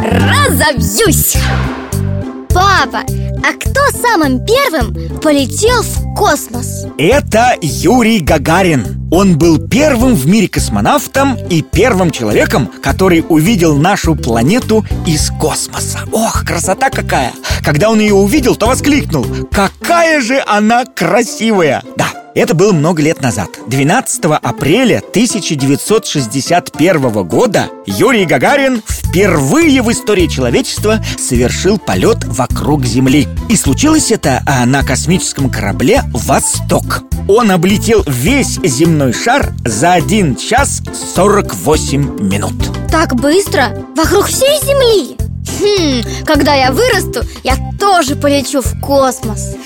разобьюсь Папа, а кто самым первым полетел в космос? Это Юрий Гагарин Он был первым в мире космонавтом и первым человеком, который увидел нашу планету из космоса Ох, красота какая! Когда он ее увидел, то воскликнул Какая же она красивая! Да, это было много лет назад 12 апреля 1961 года Юрий Гагарин впервые в истории человечества совершил полет вокруг Земли И случилось это а, на космическом корабле «Восток» Он облетел весь земной шар за 1 час 48 минут Так быстро? Вокруг всей Земли? Хм, когда я вырасту, я тоже полечу в космос